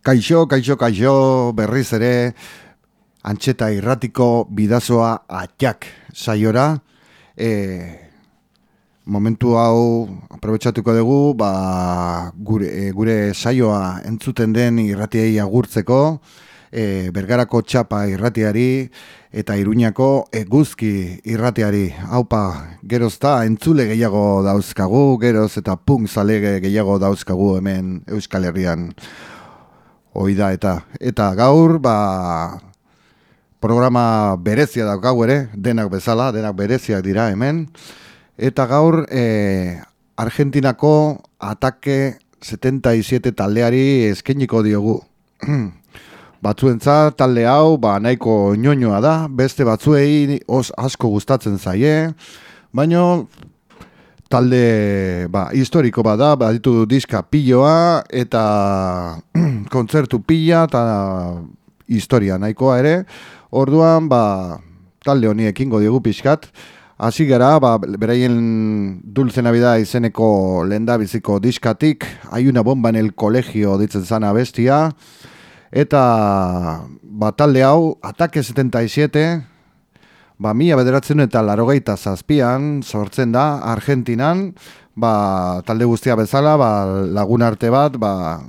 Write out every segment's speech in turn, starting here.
Kaixo, kaixo, kaixo, berriz ere, antxeta irratiko bidazoa atxak saiora. E, momentu hau aprobetsatuko dugu, ba, gure, e, gure saioa entzuten den irratiei agurtzeko, e, bergarako txapa irratiari, eta iruñako eguzki irrateari. Haupa, geroz da, entzule gehiago dauzkagu, geroz eta punk zalege gehiago dauzkagu hemen Euskal Herrian. Oida eta eta gaur, ba, programa berezia daukagu ere, denak bezala, denak bereziak dira hemen. Eta gaur, e, Argentinako atake 77 taldeari eskeniko diogu. Batzuentza talde hau ba nahiko ñoñoa da, beste batzuei os asko gustatzen zaie, baino talde ba, historiko bada, baditu diska pilloa eta kontzertu pilla eta historia nahikoa ere. Orduan ba, talde honi ekingo diegu pixkat. Hasi gara, ba, beraien dulce nabida izeneko lenda biziko diskatik, una bomba en el colegio ditzen zana bestia, Eta batalde hau, atake 77, ba, mila bederatzen eta larogeita zazpian, sortzen da, Argentinan, ba, talde guztia bezala, ba, lagun arte bat, ba,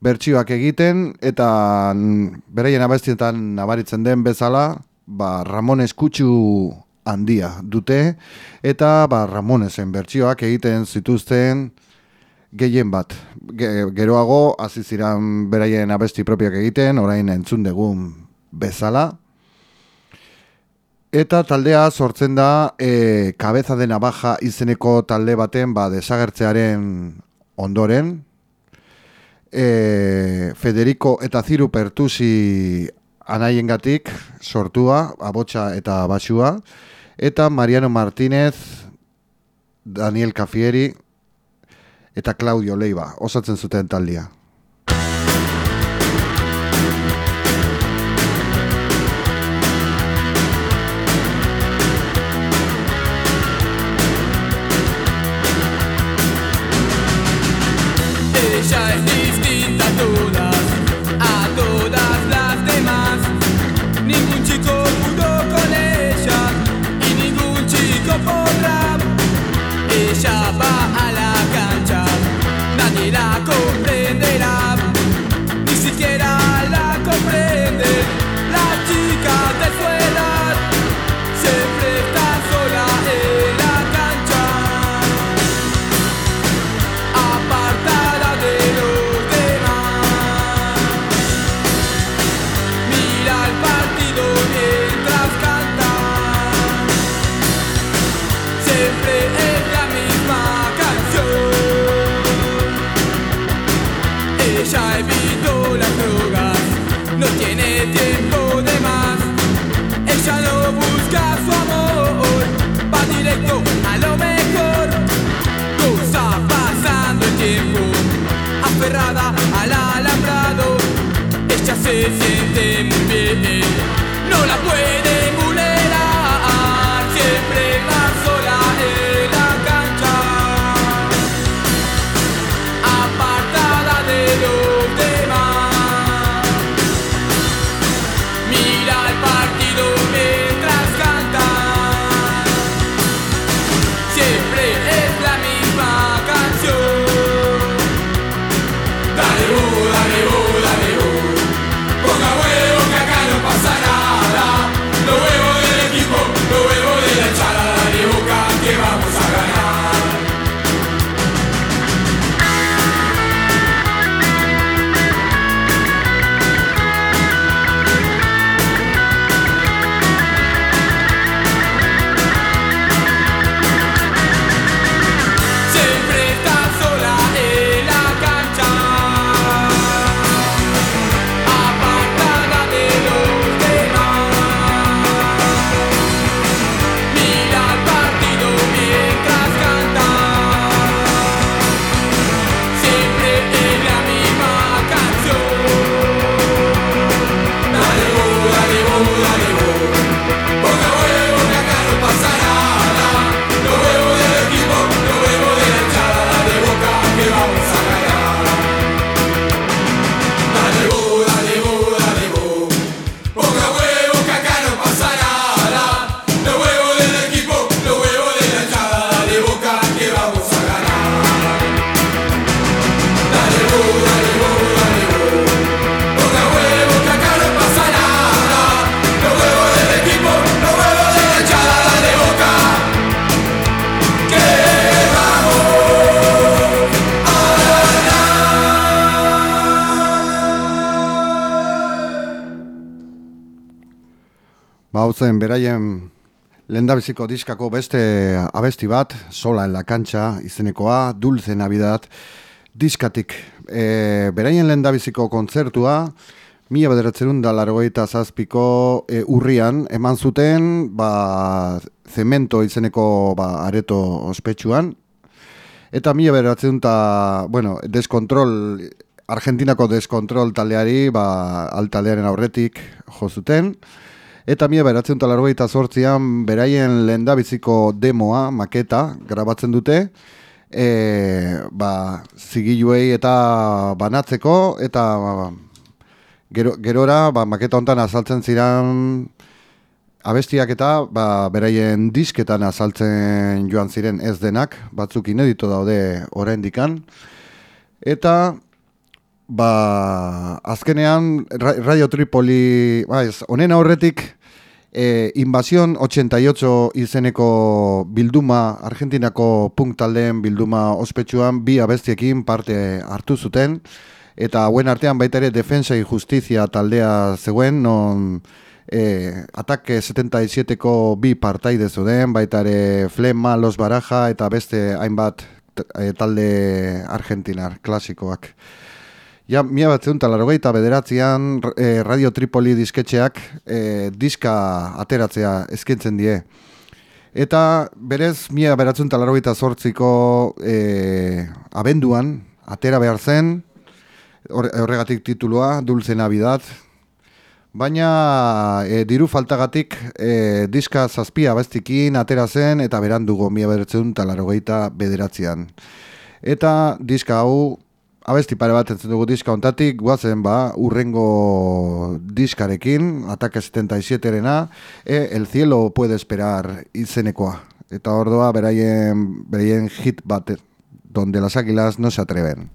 bertsioak egiten, eta beraien abestietan nabaritzen den bezala, ba, Ramon Eskutsu handia dute, eta ba, Ramonesen bertsioak egiten zituzten, gehien bat. geroago, hasi ziren beraien abesti propioak egiten, orain entzun dugun bezala. Eta taldea sortzen da e, kabeza dena baja izeneko talde baten ba, desagertzearen ondoren. E, Federico eta Ziru Pertusi anaiengatik sortua, abotsa eta basua. Eta Mariano Martínez, Daniel Cafieri, eta Claudio Leiva osatzen zuten taldia. Ba, hau zen, beraien lendabiziko diskako beste abesti bat, sola en la kancha, izenekoa, dulce navidad, diskatik. E, beraien lendabiziko kontzertua, mila bederatzerun da largoita zazpiko e, urrian, eman zuten, ba, zemento izeneko ba, areto ospetsuan, eta mila bederatzerun da, bueno, deskontrol, Argentinako deskontrol taldeari, ba, altaldearen aurretik jo zuten, Eta mila beratzen talarrogeita sortzian beraien lendabiziko demoa, maketa, grabatzen dute, e, ba, zigiluei eta banatzeko, eta ba, gero, gerora ba, maketa hontan azaltzen ziren abestiak eta ba, beraien disketan azaltzen joan ziren ez denak, batzuk inedito daude dikan. Eta ba, azkenean Radio Tripoli, ba, ez, honen aurretik e, Invasion 88 izeneko bilduma, Argentinako punk taldeen bilduma ospetsuan bi abestiekin parte hartu zuten, eta hauen artean baita ere Defensa y Justizia taldea zegoen, non e, Ataque 77ko bi partaide zuden, baita ere Flema, Los Baraja eta beste hainbat e, talde argentinar klasikoak. Ja, mia bat talarrogeita bederatzean eh, Radio Tripoli disketxeak eh, diska ateratzea eskentzen die. Eta berez, mia beratzen talarrogeita zortziko eh, abenduan, atera behar zen, horregatik titulua, Dulce Navidad, baina e, diru faltagatik e, diska zazpia bestikin atera zen eta berandugo mia beratzen talarrogeita bederatzean. Eta diska hau abesti pare bat entzun dugu diska ontatik, guazen ba, urrengo diskarekin, Ataque 77-erena, e, El cielo puede esperar izenekoa. Eta ordoa, beraien, beraien hit bat, donde las águilas no se atreven.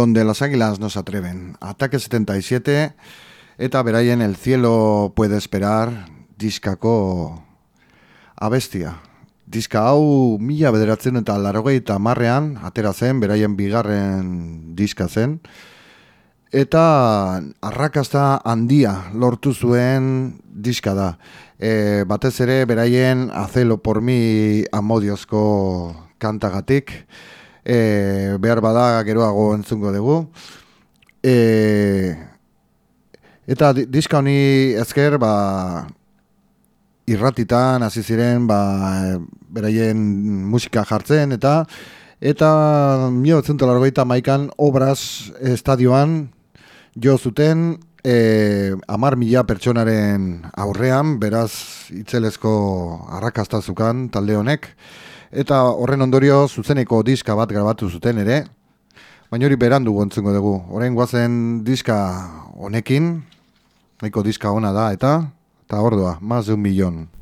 Donde las águilas nos atreven. Ataque 77, eta beraien el cielo puede esperar, diskako abestia. Diska hau mila bederatzen eta larogei eta marrean, atera zen, beraien bigarren diska zen, eta arrakasta handia lortu zuen diska da. E, batez ere, beraien azelo por mi amodiozko kantagatik, e, behar bada geroago entzungo dugu. E, eta diska honi ezker, ba, irratitan hasi ziren ba, beraien musika jartzen eta eta mio zentu largoita maikan obraz estadioan jo zuten e, amar mila pertsonaren aurrean, beraz itzelezko arrakastazukan talde honek eta horren ondorio zuzeneko diska bat grabatu zuten ere baina hori berandu gontzungo dugu horren guazen diska honekin nahiko diska ona da eta Eta hor doa, maz de un millón.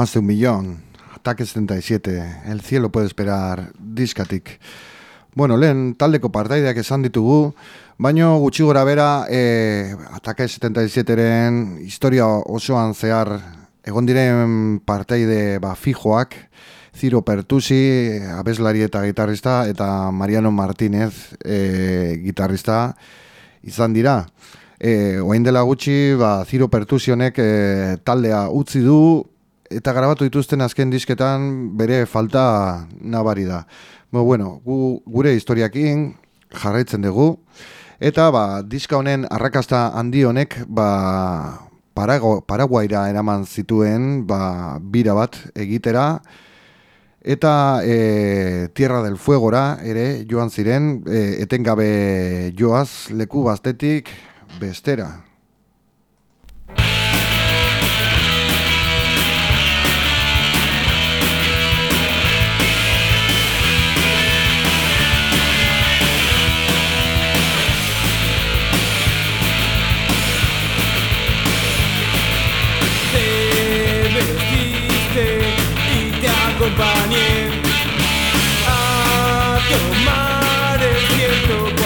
Más de un millón. Ataque 77. El cielo puede esperar. Diskatik. Bueno, lehen taldeko partaideak esan ditugu, baino gutxi gora bera e, Atake 77-ren historia osoan zehar egon diren partaide ba, fijoak, Ziro Pertusi, abeslari eta gitarrista, eta Mariano Martínez, e, gitarrista, izan dira. E, oain dela gutxi, ba, Ziro Pertusionek e, taldea utzi du, eta grabatu dituzten azken disketan bere falta nabari da. Bo, bueno, gu, gure historiakin jarraitzen dugu, eta ba, diska honen arrakasta handi honek ba, parago, paraguaira eraman zituen ba, bira bat egitera, eta e, Tierra del Fuegora ere joan ziren, e, etengabe joaz leku bastetik bestera. A tomar el viento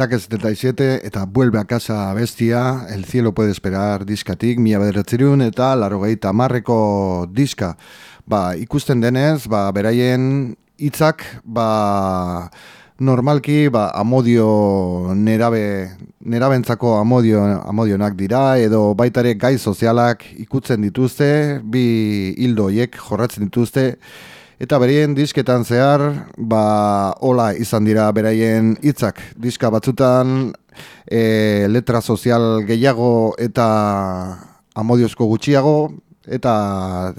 Ataque 77 eta Vuelve a casa bestia, El cielo puede esperar diskatik, mila bederatzerun eta Larogeita marreko diska. Ba, ikusten denez, ba, beraien hitzak ba, normalki ba, amodio nerabe, nerabentzako amodio, amodionak dira, edo baitare gai sozialak ikutzen dituzte, bi hildoiek jorratzen dituzte, Eta berien disketan zehar, ba, hola izan dira beraien hitzak Diska batzutan e, letra sozial gehiago eta amodiozko gutxiago, eta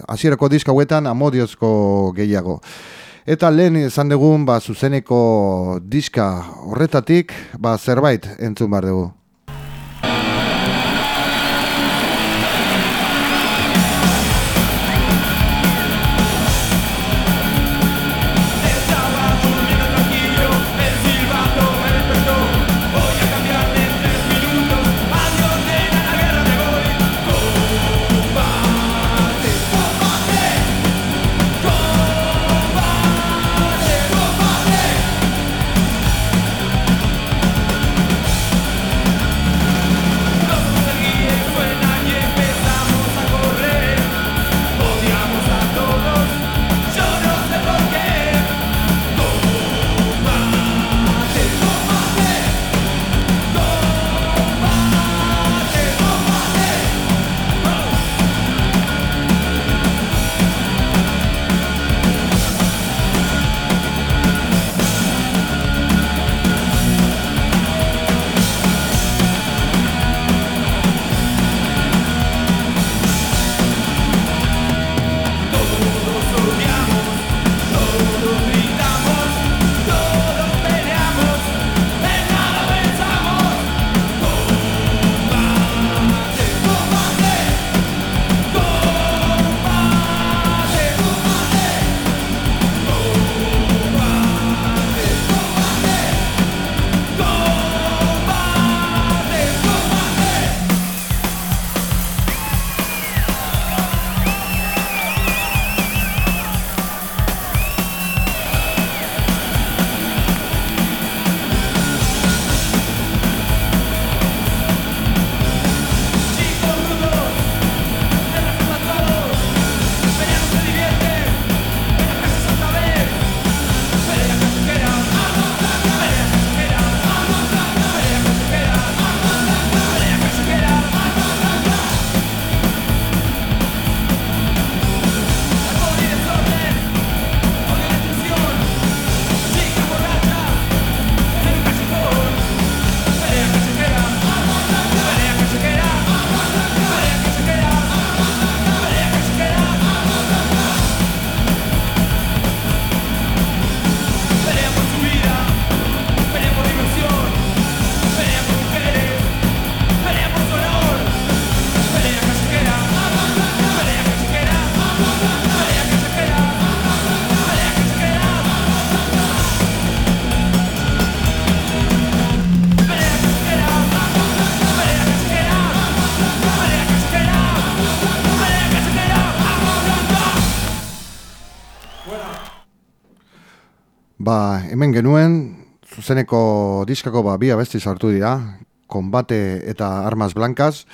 hasierako diska huetan amodiozko gehiago. Eta lehen izan dugun, ba, zuzeneko diska horretatik, ba, zerbait entzun bar dugu. Hemen genuen, zuzeneko diskako ba, bi abesti sartu dira, Kombate eta Armas Blancas,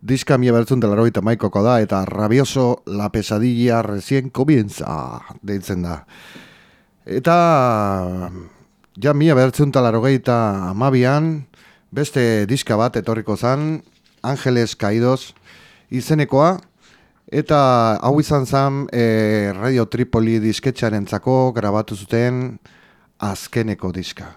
diska mila bertzun dela roita maikoko da, eta Rabioso La Pesadilla Recien Comienza deitzen da. Eta, ja mila bertzun dela rogeita amabian, beste diska bat etorriko zan, Angeles Kaidos izenekoa, Eta hau izan zen e, Radio Tripoli disketxaren zako grabatu zuten azkeneko diska.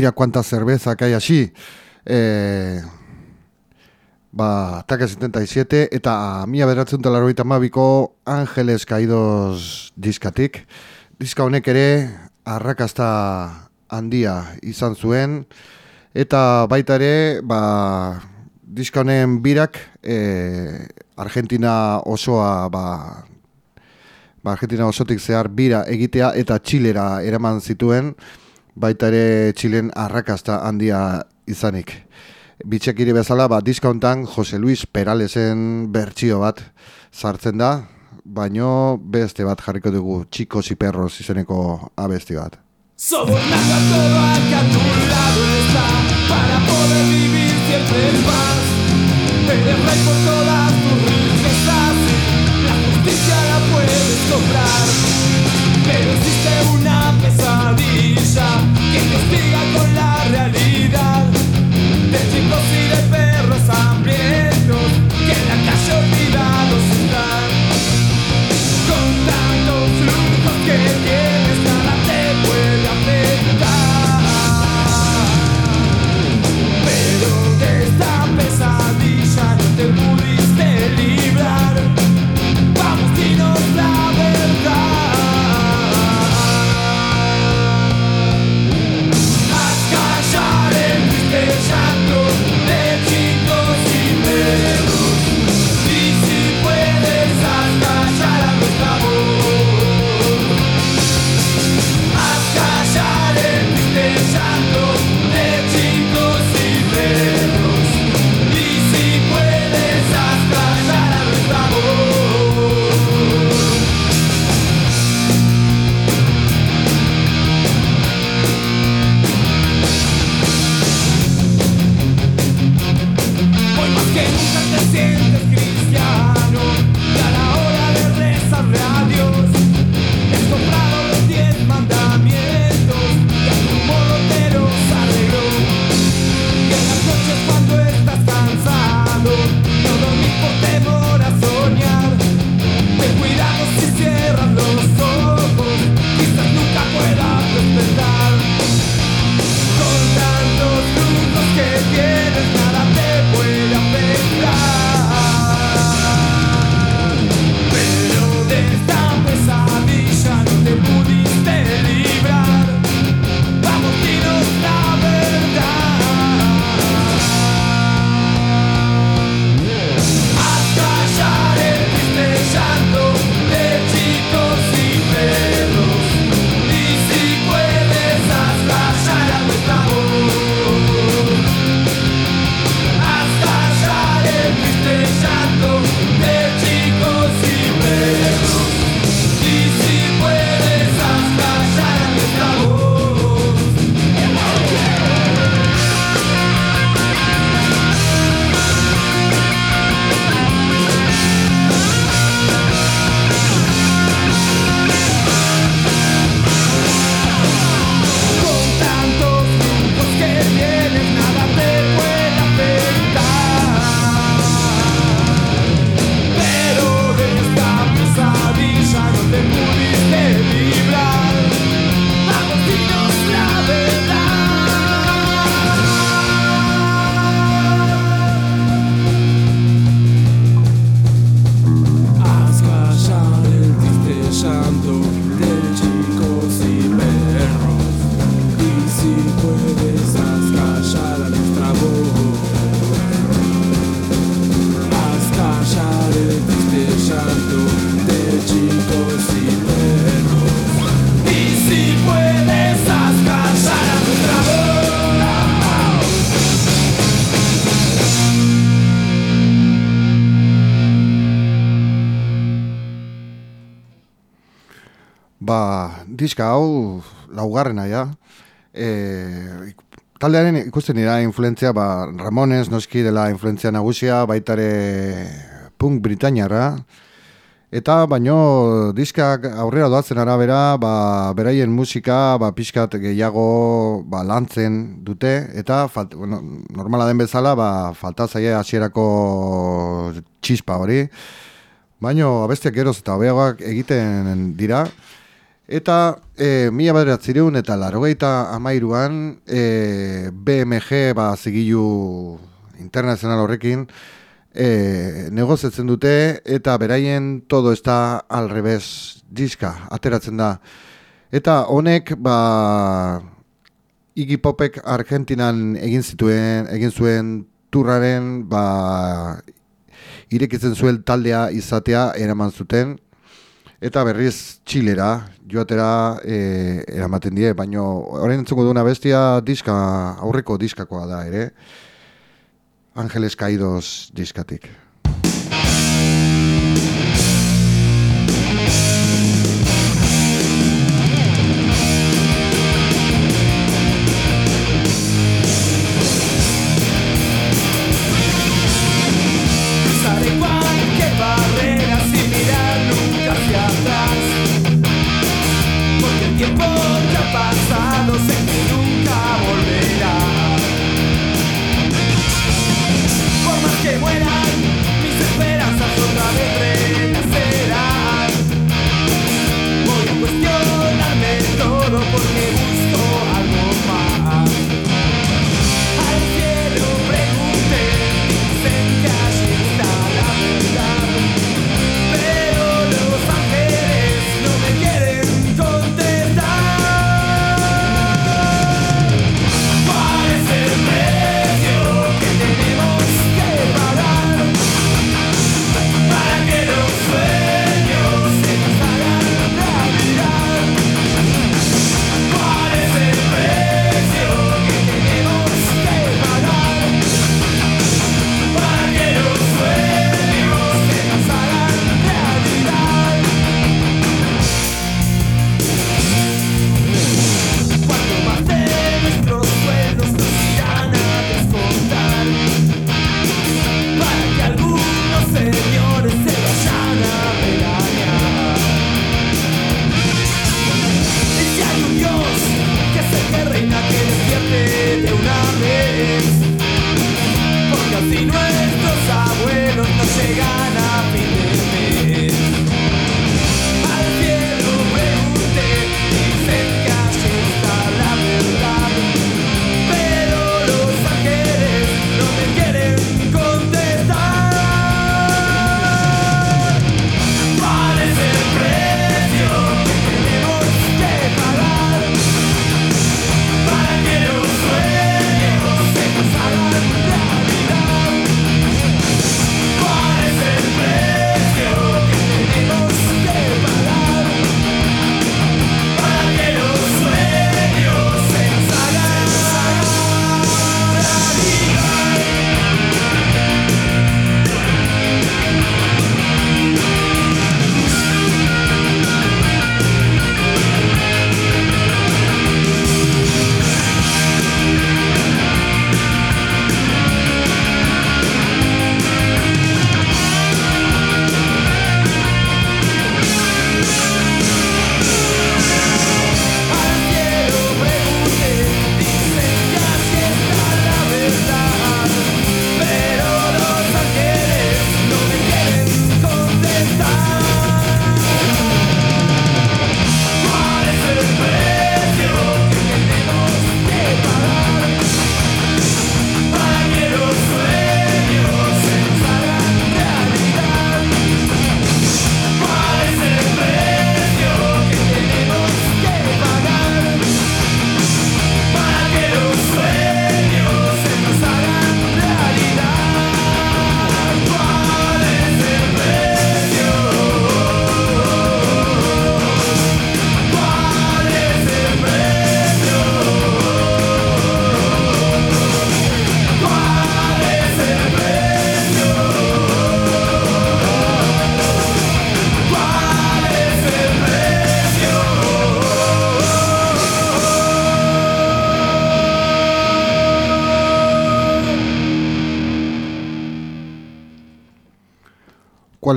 Mira cuanta cerveza que hay así. Eh, ba, Taka 77 eta mila beratzen talaro eta mabiko Angeles Kaidos diskatik. Diska honek ere arrakasta handia izan zuen eta baita ere ba, diska honen birak e, Argentina osoa ba, ba, Argentina osotik zehar bira egitea eta Txilera eraman zituen baita ere Txilen arrakasta handia izanik. Bitxekiri bezala, ba, diskontan Jose Luis Peralesen bertsio bat sartzen da, baino beste bat jarriko dugu Chico y Perros izeneko abesti bat. A todo al que a tu lado está Para poder vivir siempre en paz Eres rey por todas tus riquezas La justicia la puedes comprar Pero existe pesadilla diska hau laugarrena ja. E, taldearen ikusten dira influentzia, ba, Ramones noski dela influentzia nagusia, baitare punk britainiarra. Eta baino diskak aurrera doatzen arabera, ba, beraien musika ba, pixkat gehiago ba, lantzen dute, eta falt, bueno, normala den bezala ba, falta zaie hasierako txispa hori. Baino abestiak geroz eta hobeagoak egiten dira, Eta e, mila bederatzireun eta larogeita amairuan e, eh, BMG ba, zigilu internazional horrekin eh, e, negozetzen dute eta beraien todo ez da alrebez diska, ateratzen da. Eta honek ba, igipopek Argentinan egin zituen, egin zuen turraren ba, irekitzen zuen taldea izatea eraman zuten Eta berriz txilera, joatera e, eramaten die, baino orain entzuko duna bestia diska, aurreko diskakoa da ere. Ángeles Caídos diskatik.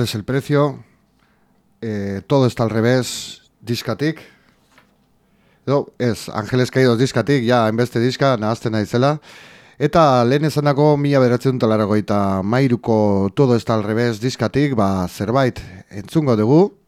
es el precio, eh, todo está al revés, diskatik, edo, ez, Angeles Caídos diskatik, ja, enbeste diska, nahazten naizela, Eta lehen esan dago mila beratzen talarra mairuko todo está al revés diskatik, ba, zerbait entzungo dugu,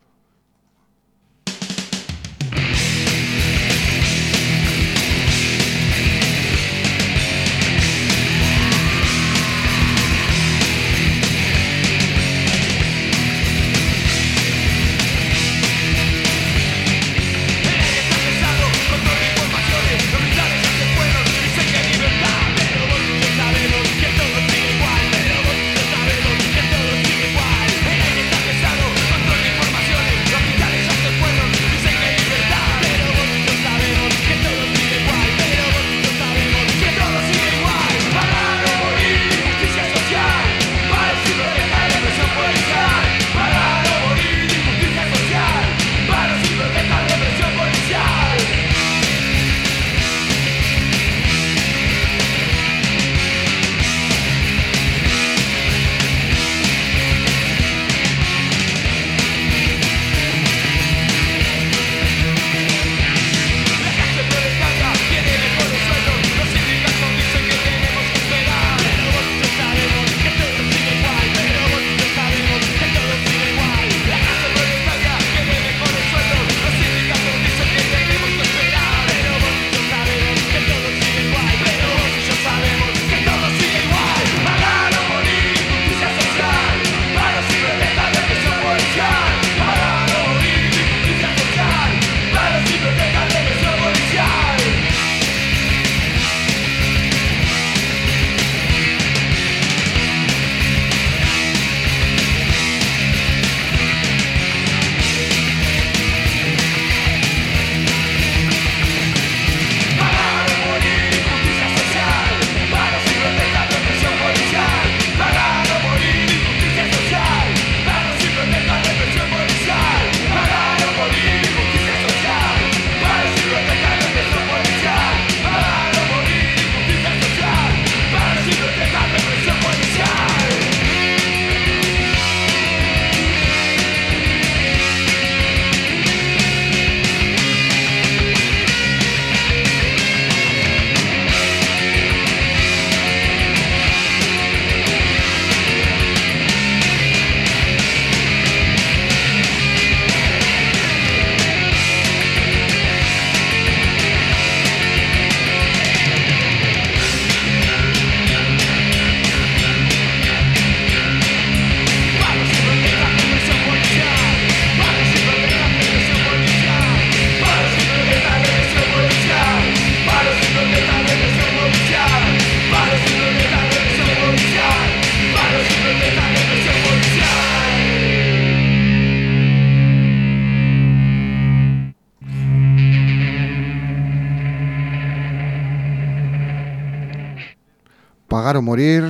o morir,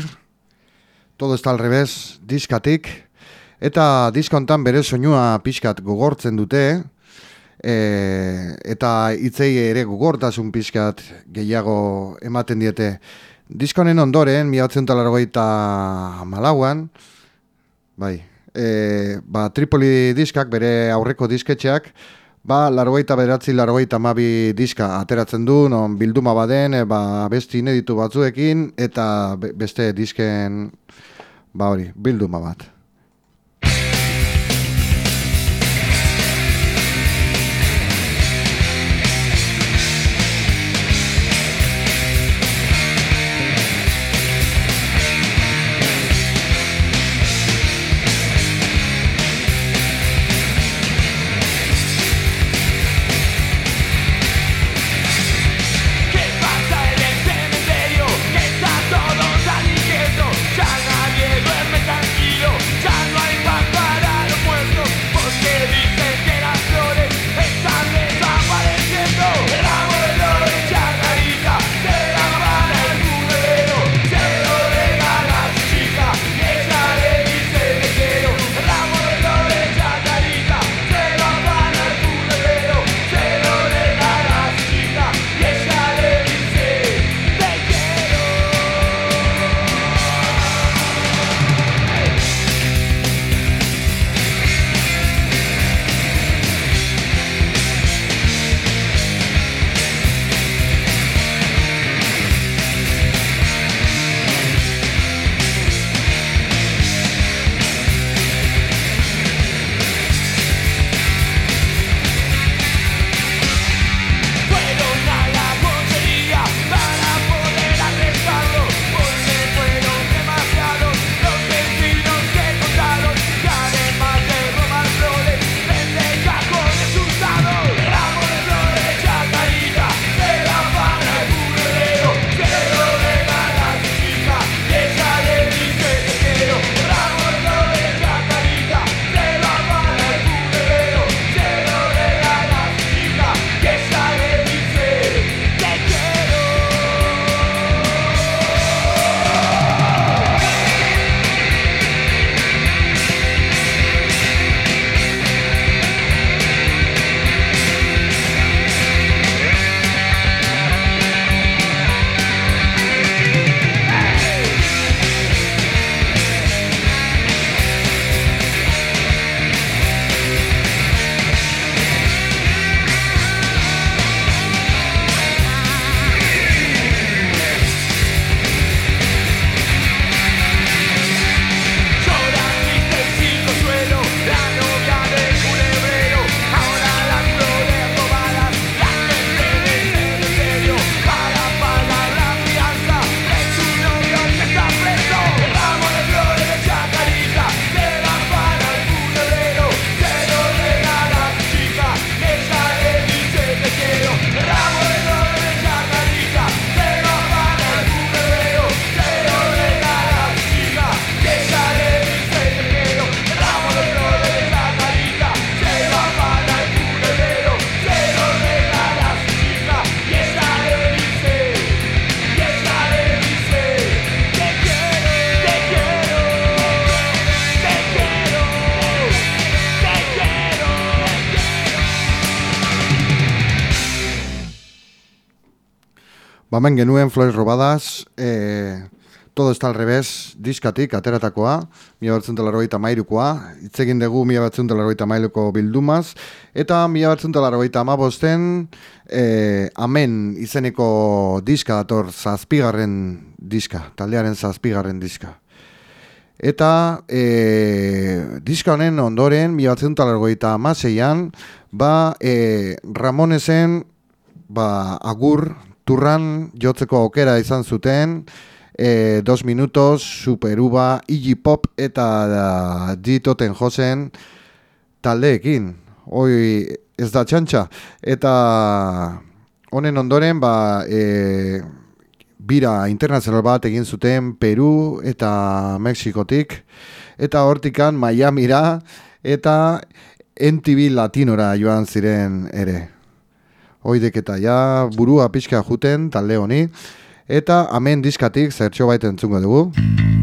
todo está al revés, diskatik, eta diskontan bere soinua pixkat gogortzen dute, e, eta hitzei ere gogortasun pixkat gehiago ematen diete. Diskonen ondoren, miatzen talargoita malauan, bai, e, ba, Tripoli diskak, bere aurreko disketxeak, ba, largoita beratzi, largoita mabi diska ateratzen du, non bilduma baden, e, ba, besti ineditu batzuekin, eta be- beste disken, ba hori, bilduma bat. Bamen genuen Flores Robadas, e, todo está al revés, diskatik, ateratakoa, mila batzen talarrogeita mairukoa, hitz egin dugu mila batzen talarrogeita mairuko bildumaz, eta mila batzen talarrogeita amabosten, e, amen izeneko diska dator, zazpigarren diska, taldearen zazpigarren diska. Eta e, diska honen ondoren, mila batzen talarrogeita amaseian, ba, e, Ramonesen, ba, agur, turran jotzeko aukera izan zuten, e, dos minutos, superuba, Iggy Pop eta da, Ditoten Josen taldeekin. Hoi ez da txantxa. Eta honen ondoren, ba, e, bira internazional bat egin zuten Peru eta Mexikotik. Eta hortikan Miamira eta NTV Latinora joan ziren ere. Hoidek eta ja burua pixka juten talde honi. Eta amen diskatik zertxo baita entzungo dugu.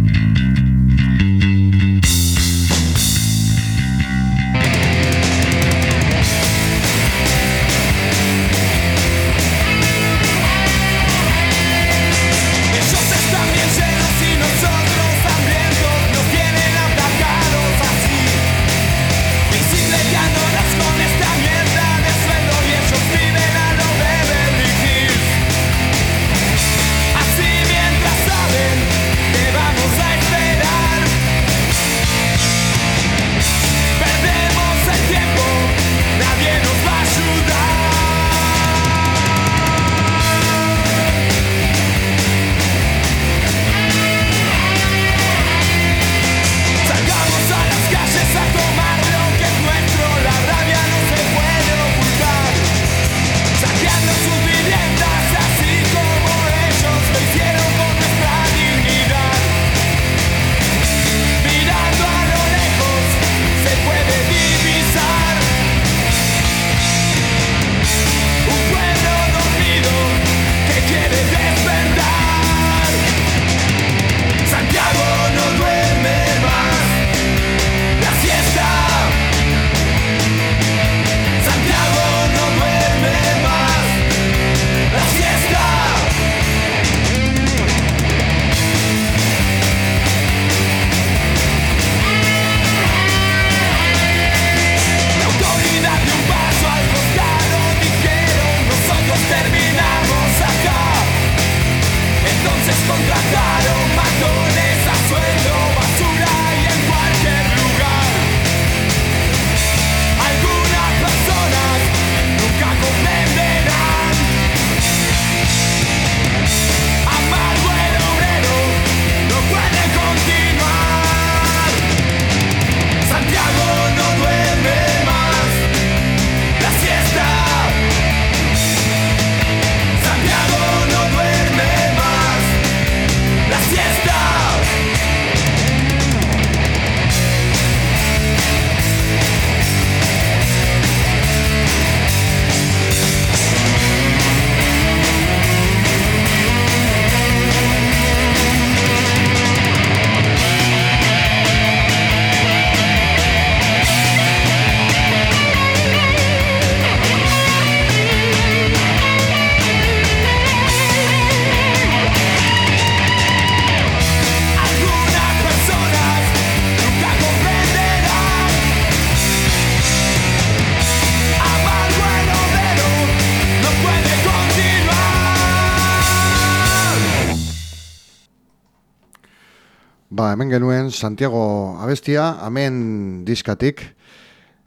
Hemen genuen Santiago abestia, hemen diskatik.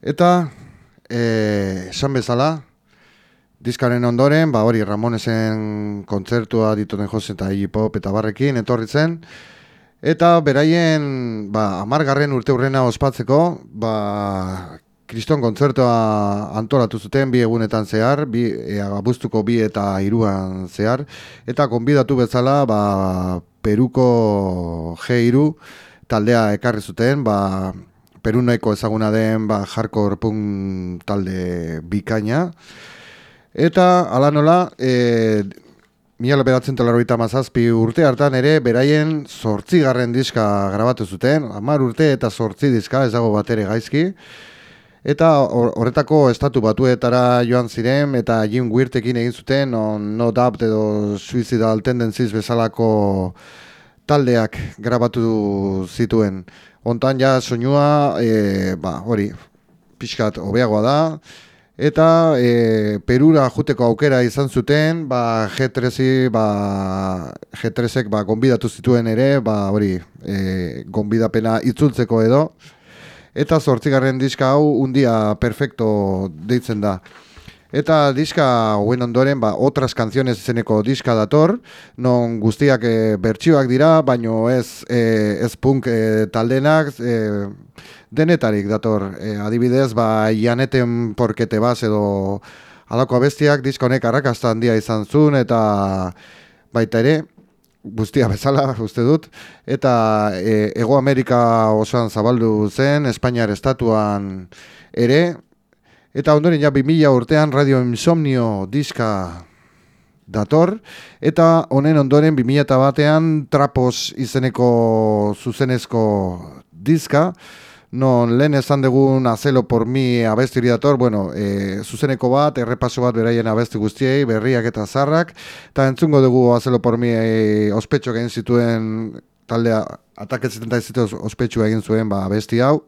Eta, e, esan bezala, diskaren ondoren, ba hori Ramonesen kontzertua dituten jozen eta hip hop eta barrekin etorri zen. Eta beraien, ba, amargarren urte hurrena ospatzeko, ba, kriston kontzertua antolatu zuten bi egunetan zehar, bi, e, abuztuko bi eta hiruan zehar, eta konbidatu bezala, ba, Peruko G3 taldea ekarri zuten, ba, Peru nahiko ezaguna den ba, hardcore punk talde bikaina. Eta, ala nola, e, mila beratzen talarroita mazazpi urte hartan ere, beraien zortzigarren diska grabatu zuten, hamar urte eta zortzi diska, ez dago bat ere gaizki. Eta hor- horretako estatu batuetara joan ziren, eta Jim Wirtekin egin zuten, on No Doubt edo Suicidal Tendencies bezalako taldeak grabatu zituen. Hontan ja soinua, e, ba, hori, pixkat hobeagoa da, eta e, Perura juteko aukera izan zuten, ba, G3i, ba, G3ek ba, gonbidatu zituen ere, ba, hori, e, gonbidapena itzultzeko edo, eta zortzigarren diska hau undia perfecto deitzen da. Eta diska hauen ondoren, ba, otras canciones izeneko diska dator, non guztiak e, bertsioak dira, baino ez, e, ez punk e, taldenak, e, denetarik dator. E, adibidez, ba, janeten porkete baz edo alako abestiak diska honek arrakasta handia izan zuen, eta baita ere, guztia bezala, uste dut, eta e, Ego Amerika osoan zabaldu zen, Espainiar estatuan ere, eta ondoren ja 2000 urtean Radio Insomnio diska dator, eta honen ondoren 2000 batean trapos izeneko zuzenezko diska, non lehen esan dugun azelo por mi abesti dator, bueno, e, zuzeneko bat, errepaso bat beraien abesti guztiei, berriak eta zarrak, eta entzungo dugu azelo por mi e, ospetxo egin zituen taldea, ataket 77 ospetxo egin zuen ba, abesti hau,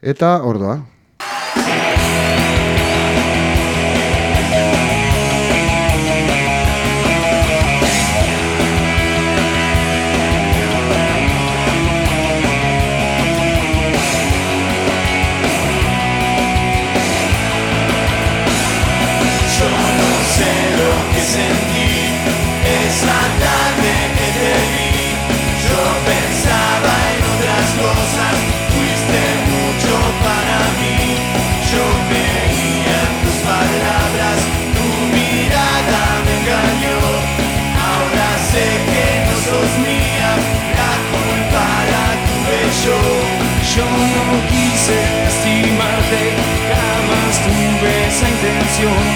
eta ordoa. canción.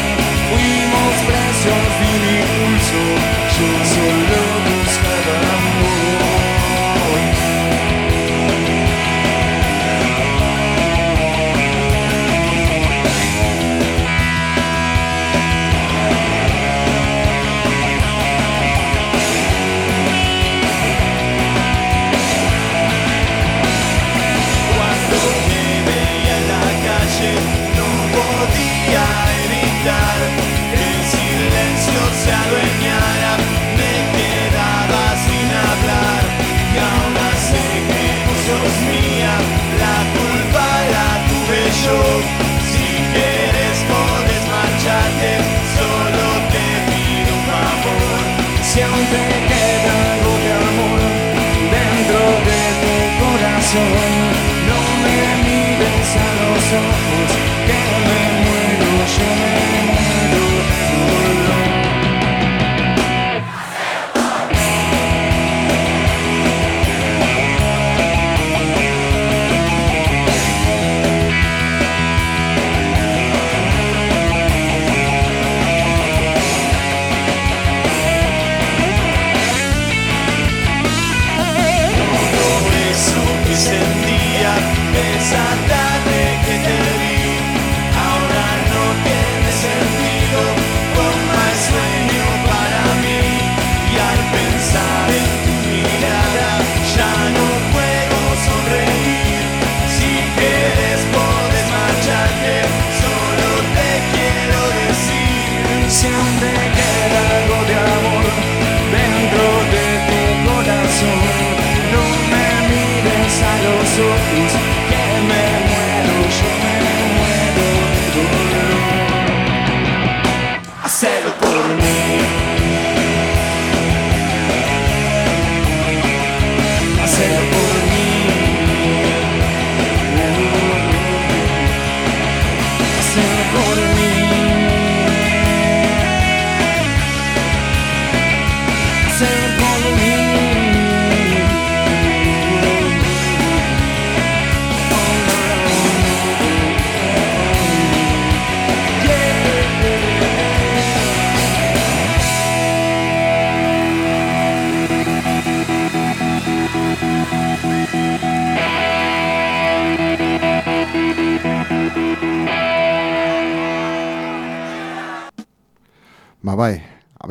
Corazón, no me mires a los ojos,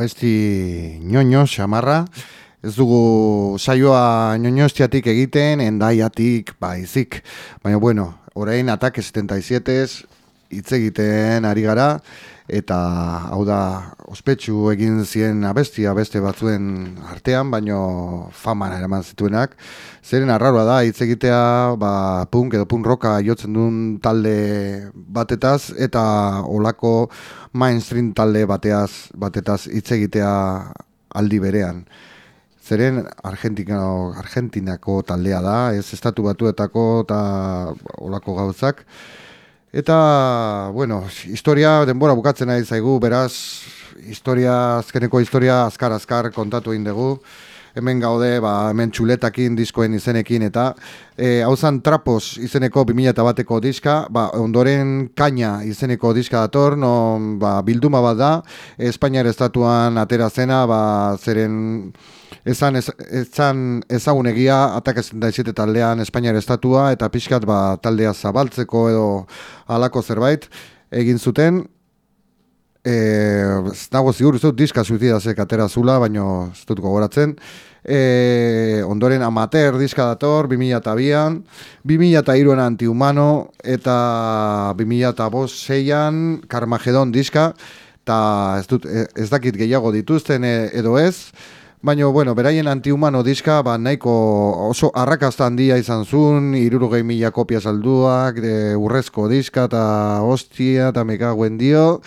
abesti ñoño, xamarra, ez dugu saioa ñoñostiatik egiten, endaiatik baizik. Baina bueno, orain atake 77 hitz egiten ari gara, eta hau da ospetsu egin zien abestia beste batzuen artean, baino famara eraman zituenak. Zeren arraroa da hitz egitea, ba, punk edo punk roka jotzen duen talde batetaz, eta olako mainstream talde bateaz, batetaz hitz egitea aldi berean. Zeren Argentinako, Argentinako taldea da, ez estatu batuetako eta olako gauzak. Eta, bueno, historia denbora bukatzen nahi zaigu, beraz, historia, azkeneko historia azkar-azkar kontatu egin dugu. hemen gaude, ba, hemen txuletakin diskoen izenekin, eta e, hau zan Trapos izeneko 2000 bateko diska, ba, ondoren Kaina izeneko diska dator, no, ba, bilduma bat da, Espainiar estatuan atera zena, ba, zeren ezan, ez, ezan ezagun egia atakezen da izite taldean Espainiar estatua, eta pixkat ba, taldea zabaltzeko edo halako zerbait egin zuten, e, ez nago zigur, dut diska suizidazek atera zula, baino ez dut gogoratzen, e, ondoren amater diska dator, 2002an, 2002an antihumano, eta 2006an Carmageddon diska, eta ez, dut, ez dakit gehiago dituzten e, edo ez, Baina, bueno, beraien antihumano diska, ba, nahiko oso arrakasta handia izan zuen, irurugei mila kopia salduak, de, urrezko diska eta hostia eta mekaguen dio.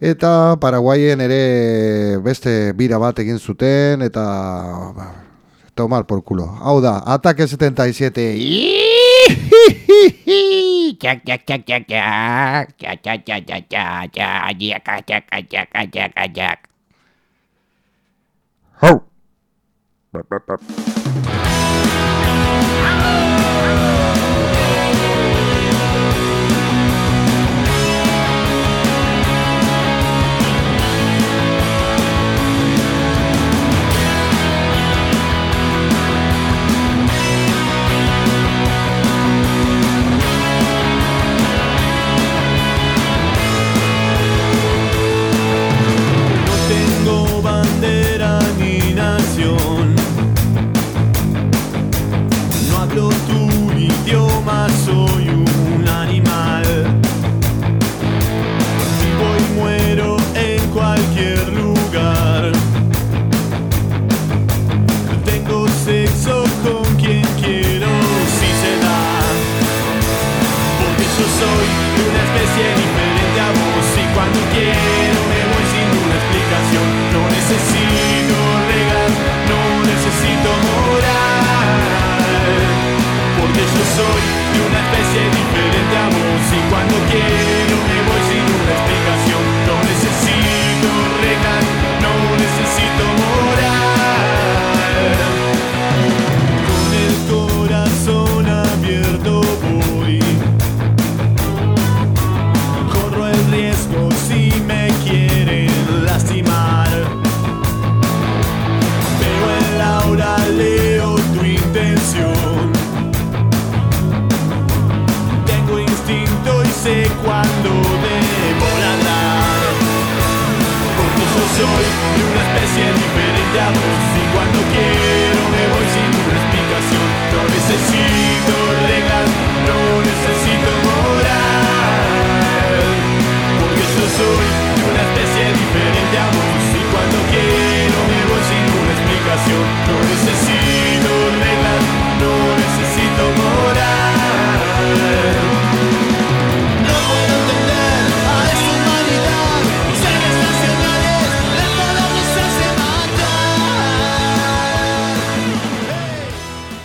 Eta Paraguayen ere beste bira bat egin zuten, eta ba, tomar por culo. Hau da, Ataque 77. Jack, Burp, burp, burp.